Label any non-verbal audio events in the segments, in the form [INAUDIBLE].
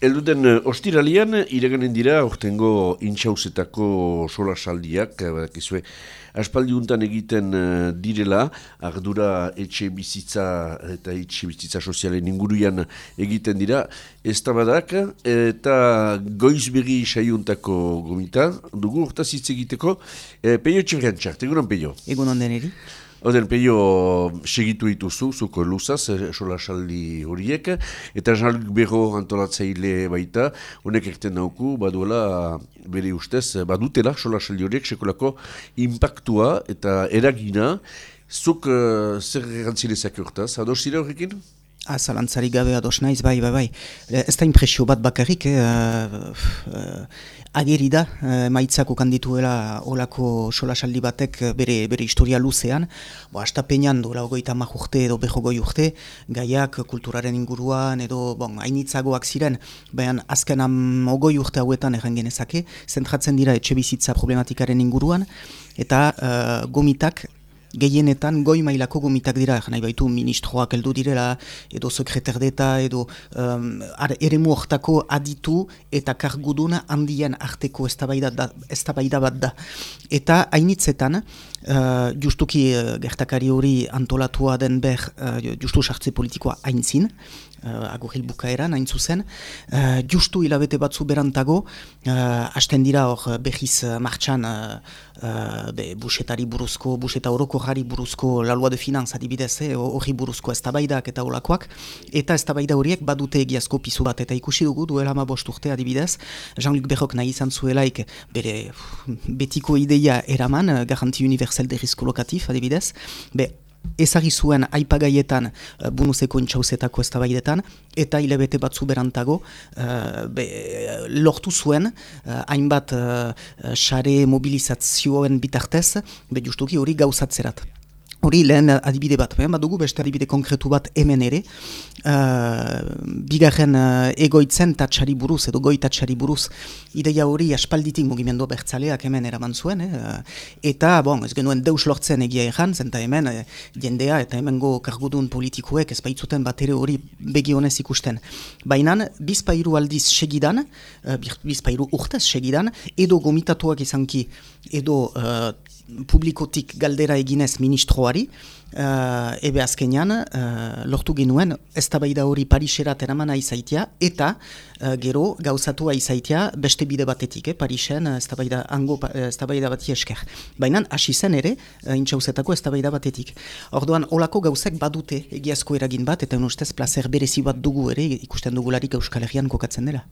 Elduden uh, ostiralian, iraganen dira, ortengo intxauzetako sola saldiak, bakizue, aspaldi untan egiten direla, ardura etxe bizitza eta etxe bizitza sozialen inguruan egiten dira, ez tabadak, eta goizbegi saiuntako gomita, dugu urtaz hitz egiteko, eh, peio txerriantxak, egunon peio? Egunon deneri. Oden, peio segitu dituzu, zuko luzaz, esola eh, saldi horiek, eta jaluk berro antolatzaile baita, honek ekten nauku, baduela, bere ustez, badutela, esola saldi horiek, sekolako impactua eta eragina, zuk uh, zer erantzilezak urtaz, ados zire horrekin? Zalantzari gabe ados naiz, bai, bai, bai. Eh, ez da impresio bat bakarrik, eh, uh, ageri da, uh, maitzako kandituela olako solasaldi batek bere, bere historia luzean. Bo, hasta peinan dola ogoita urte edo behogoi urte, gaiak kulturaren inguruan edo, bon, hainitzagoak ziren, baina azken am ogoi urte hauetan erren genezake, zentratzen dira etxe bizitza problematikaren inguruan, eta uh, gomitak gehienetan goi mailako gomitak dira, nahi baitu ministroak heldu direla, edo sekreterdeta, edo um, ere muortako aditu eta karguduna handien arteko eztabaida bat da. Eta hainitzetan, uh, justuki uh, gertakari hori antolatua den ber, uh, justu sartze politikoa haintzin, uh, aguril bukaeran, hain zuzen, uh, justu hilabete batzu berantago, uh, hasten dira hor behiz martxan uh, uh, be, busetari buruzko, buseta horoko jari buruzko lalua de finanz adibidez, eh, hori buruzko eztabaidak eta olakoak, eta eztabaida horiek badute egiazko pizu bat, eta ikusi dugu duela ma urte adibidez, Jean-Luc Berrok nahi izan zuelaik bere betiko ideia eraman, garanti universal de risco lokatif adibidez, be, ezagi zuen aipagaietan uh, bunuzeko intxauzetako eztabaidetan eta hilabete batzu berantago uh, be, lortu zuen uh, hainbat uh, mobilizazioen bitartez be justuki hori gauzatzerat. Hori lehen adibide bat, baina dugu beste adibide konkretu bat hemen ere, uh, bigarren uh, egoitzen tatxari buruz, edo goi tatxari buruz, ideia hori aspalditik mugimendu bertzaleak hemen eraman zuen, eh? eta bon, ez genuen deus lortzen egia egan, zenta hemen eh, jendea eta hemengo kargudun politikoek ez baitzuten bat ere hori begionez ikusten. Baina bizpairu aldiz segidan, uh, bizpairu urtez segidan, edo gomitatuak izanki, edo uh, publikotik galdera eginez ministroari, uh, ebe azkenean uh, lortu genuen ez hori Parisera teramana izaitia eta uh, gero gauzatua izaitia beste bide batetik, eh, Parisen ez tabaida ango ez bati esker. Baina hasi zen ere, uh, intxauzetako ez batetik. Orduan, olako gauzek badute egiazko eragin bat eta unustez placer berezi bat dugu ere ikusten dugularik Euskal Herrian kokatzen dela.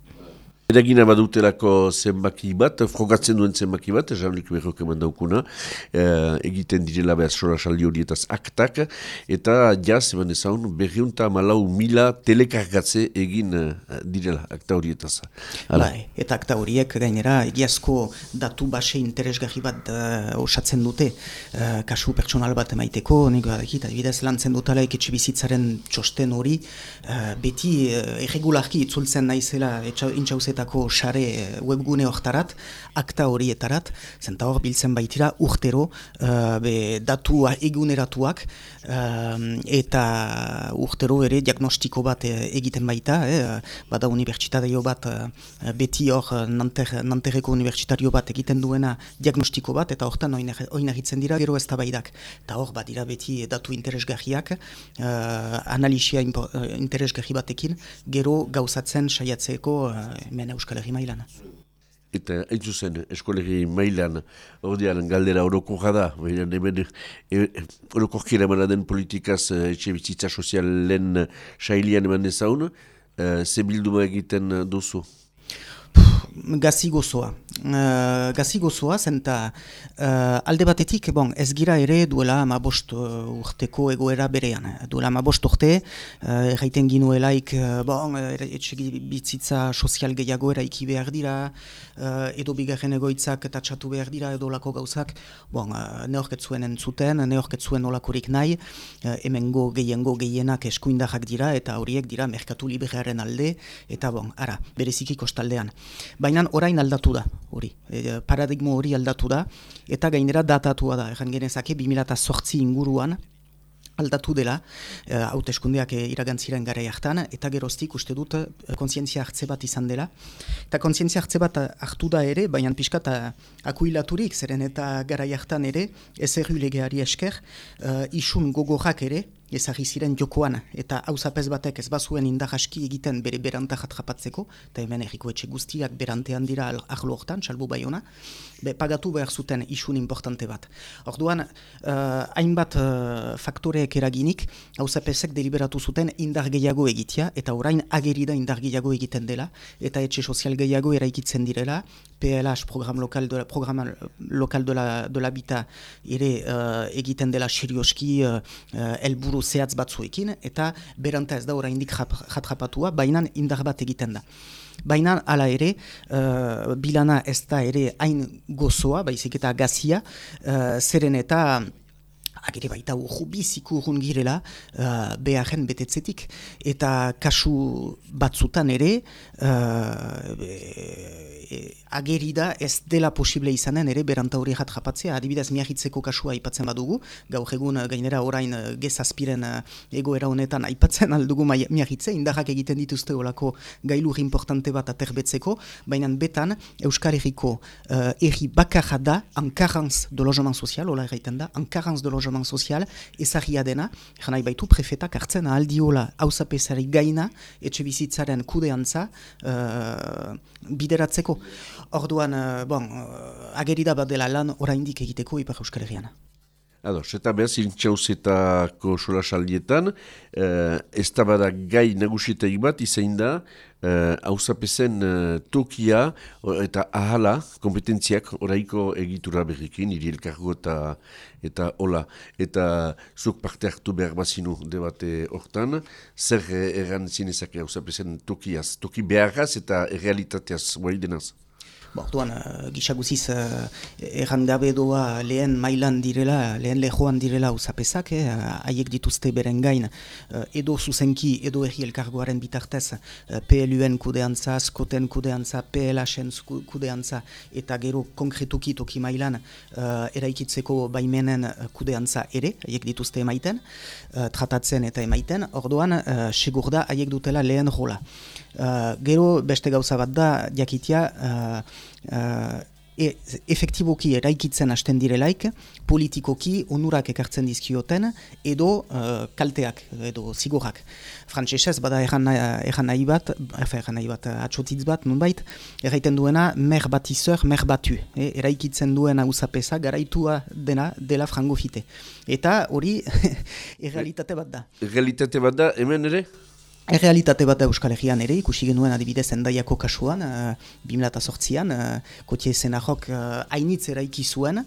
Eragina badutelako zenbaki bat, frogatzen duen zenbaki bat, Jean-Luc Berrok eman e, egiten direla behar sola saldi horietaz aktak, eta jaz, eman ezaun, berriunta malau mila telekargatze egin uh, direla akta horietaz. Bai, eta akta horiek gainera, egiazko datu base interesgarri bat uh, osatzen dute, uh, kasu pertsonal bat emaiteko, nego adekit, adibidez lantzen dutala eketxe bizitzaren txosten hori, uh, beti uh, irregularki itzultzen naizela, intxauzet etako sare eh, webgune hortarat, akta horietarat, zenta hor biltzen baitira urtero uh, be datua eguneratuak uh, eta urtero ere diagnostiko bat egiten baita, eh, bada unibertsitario bat beti hor nanter, nanterreko unibertsitario bat egiten duena diagnostiko bat eta hortan oinagitzen dira gero ez tabaidak. Eta hor bat dira beti datu interesgarriak, uh, analisia interesgarri batekin, gero gauzatzen saiatzeko uh, hemen Euskal Herri mailan. Eta hain zuzen, eskolegi mailan, ordean galdera oroko jada, hemen e, e, oroko kira den politikaz e, etxe bizitza sozialen sailian eman dezaun, e, ze bilduma egiten duzu? Gazi gozoa. Uh, gazi gozoa, zenta uh, alde batetik, bon, ez gira ere duela ama bost uh, urteko egoera berean. Duela ama bost urte, uh, erraiten ginuelaik, bon, etxegi bitzitza sozial gehiago eraiki behar dira, uh, edo bigarren egoitzak eta txatu behar dira, edo lako gauzak, bon, uh, neorketzuen entzuten, neorketzuen olakorik nahi, uh, hemengo gehiengo gehienak eskuindahak dira, eta horiek dira merkatu librearen alde, eta bon, ara, bereziki kostaldean. Baina orain aldatu da, hori. E, paradigmo hori aldatu da, eta gainera datatua da. Egan genezake, 2008 inguruan, aldatu dela, eh, hauteskundeak uh, iragantziren gara jartan, eta geroztik uste dut uh, kontzientzia hartze bat izan dela. Eta kontzientzia hartze bat hartu da ere, baina pixka eta akuilaturik, zeren eta gara jartan ere, ez erru legeari esker, uh, isun gogorrak ere, ezagri ziren jokoan, eta hauzapez batek ez bazuen indar aski egiten bere beranta jatrapatzeko, eta hemen erriko etxe guztiak berantean dira ahlo hortan, salbu bai ona, be, pagatu behar zuten isun importante bat. Orduan, uh, hainbat uh, faktoreek eraginik, hauzapezek deliberatu zuten indar gehiago egitea, eta orain agerida indar gehiago egiten dela, eta etxe sozial gehiago eraikitzen direla, PLH, program lokal de, programa lokal de la, de la bita, ere uh, egiten dela serioski uh, elburu helburu zehatz batzuekin, eta beranta ez da oraindik jatrapatua, baina indar bat egiten da. Baina hala ere, uh, bilana ez da ere hain gozoa, baizik eta gazia, uh, zeren eta agere baita urru biziku urrun girela uh, beharren betetzetik. Eta kasu batzutan ere, e, ageri da ez dela posible izanen ere beranta hori jat japatzea. Adibidez, miahitzeko kasua aipatzen badugu, gaur egun gainera orain e, gezazpiren e, egoera honetan aipatzen aldugu miahitze, indarrak egiten dituzte olako gailur importante bat aterbetzeko, baina betan Euskal Herriko uh, erri bakarra da ankarranz do lojoman sozial, hola erraiten da, ankarranz do lojoman sozial, ezagia dena, janai baitu prefetak hartzen aldiola hausapesari gaina, etxe bizitzaren kudeantza uh, bideratzeko. Orduan, uh, bon, uh, agerida bat dela lan oraindik egiteko Ipar Euskal Herrian. Ados, eta behaz, intxauzetako sola saldietan, uh, ez da bada gai nagusietaik bat, izain da, hauzapezen uh, uh, tokia eta ahala kompetentziak oraiko egitura berrikin, iri elkargo eta, eta hola. Eta zuk parte hartu behar bazinu debate hortan, zer erran zinezak hauzapezen tokiaz, toki beharraz eta realitateaz, guai denaz? Bortuan, uh, eh, uh, errangabe doa lehen mailan direla, lehen lehoan direla usapesak, eh, haiek dituzte beren gain, uh, edo zuzenki, edo erri elkargoaren bitartez, uh, PLUen kudeantza, Skoten kudeantza, PLHen kudeantza, eta gero konkretuki toki mailan uh, eraikitzeko baimenen kudeantza ere, haiek dituzte emaiten, uh, tratatzen eta emaiten, orduan, uh, segur da haiek dutela lehen rola. Uh, gero beste gauza bat da, jakitia, uh, e, efektiboki eraikitzen hasten direlaik, politikoki onurak ekartzen dizkioten, edo uh, kalteak, edo zigorrak. Frantsesez bada erran nahi bat, erran nahi bat, atxotitz bat, nunbait, erraiten duena, mer bat mer batu. E, eraikitzen duena usapesa, garaitua dena, dela frango fite. Eta hori, [LAUGHS] errealitate bat da. Errealitate bat da, hemen ere? Errealitate bat da Euskal Herrian ere, ikusi genuen adibidez endaiako kasuan, uh, eh, 2008an, uh, kotie zenarrok uh, hainitz eraiki zuen,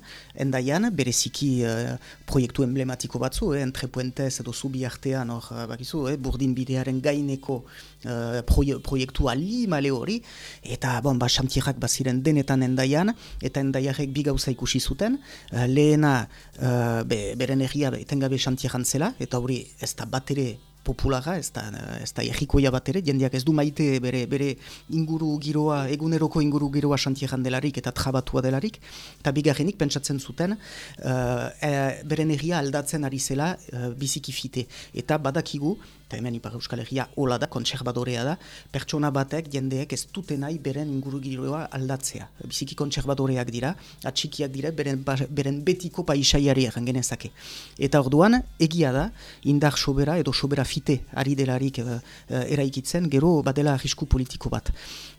endaian, bereziki uh, proiektu emblematiko batzu, eh, entre puentez edo zubi artean, or, uh, bakizu, eh, burdin bidearen gaineko uh, proiektu ali male hori, eta bon, ba, xantierrak baziren denetan endaian, eta endaiarek bi gauza ikusi zuten, uh, lehena uh, be, beren erria etengabe xantieran zela, eta hori ez da bat ere populara, ez da, ez da egikoia bat ere, jendeak ez du maite bere, bere inguru giroa, eguneroko inguru giroa xantieran delarik eta trabatua delarik, eta bigarrenik pentsatzen zuten, uh, e, beren egia aldatzen ari zela uh, biziki fite. Eta badakigu, eta hemen Ipar Euskal Herria hola da, kontserbadorea da, pertsona batek jendeek ez dute nahi beren inguru giroa aldatzea. Biziki kontserbadoreak dira, atxikiak dira, beren, ba, beren betiko paisaiari genezake. Eta orduan, egia da, indar sobera edo sobera fite ari delarik uh, eraikitzen, gero badela arrisku politiko bat.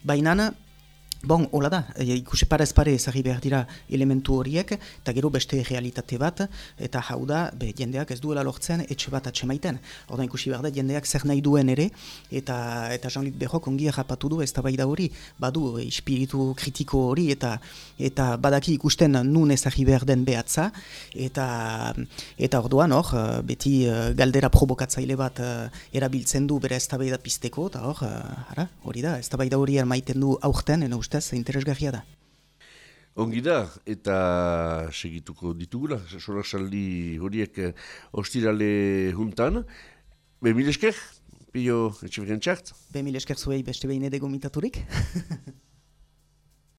Baina, Bon, hola da, e, ikusi parez pare ezagri behar dira elementu horiek, eta gero beste realitate bat, eta hau da, be, jendeak ez duela lortzen etxe bat atxemaiten. Horda ikusi behar da, jendeak zer nahi duen ere, eta eta Jean-Luc Berrok ongi errapatu du ez da hori, badu e, espiritu kritiko hori, eta eta badaki ikusten nun ezagri behar den behatza, eta eta orduan hor, e, beti galdera provokatzaile bat erabiltzen du bere ez da pizteko, eta hor, hori da, ez da hori ermaiten du aurten, eno ustez interesgarria da. Ongi da, eta segituko ditugula, sorasaldi horiek eh, ostirale juntan. Be mil esker, pio etxe txart? Be mil esker zuei beste behin edego mitaturik. [LAUGHS]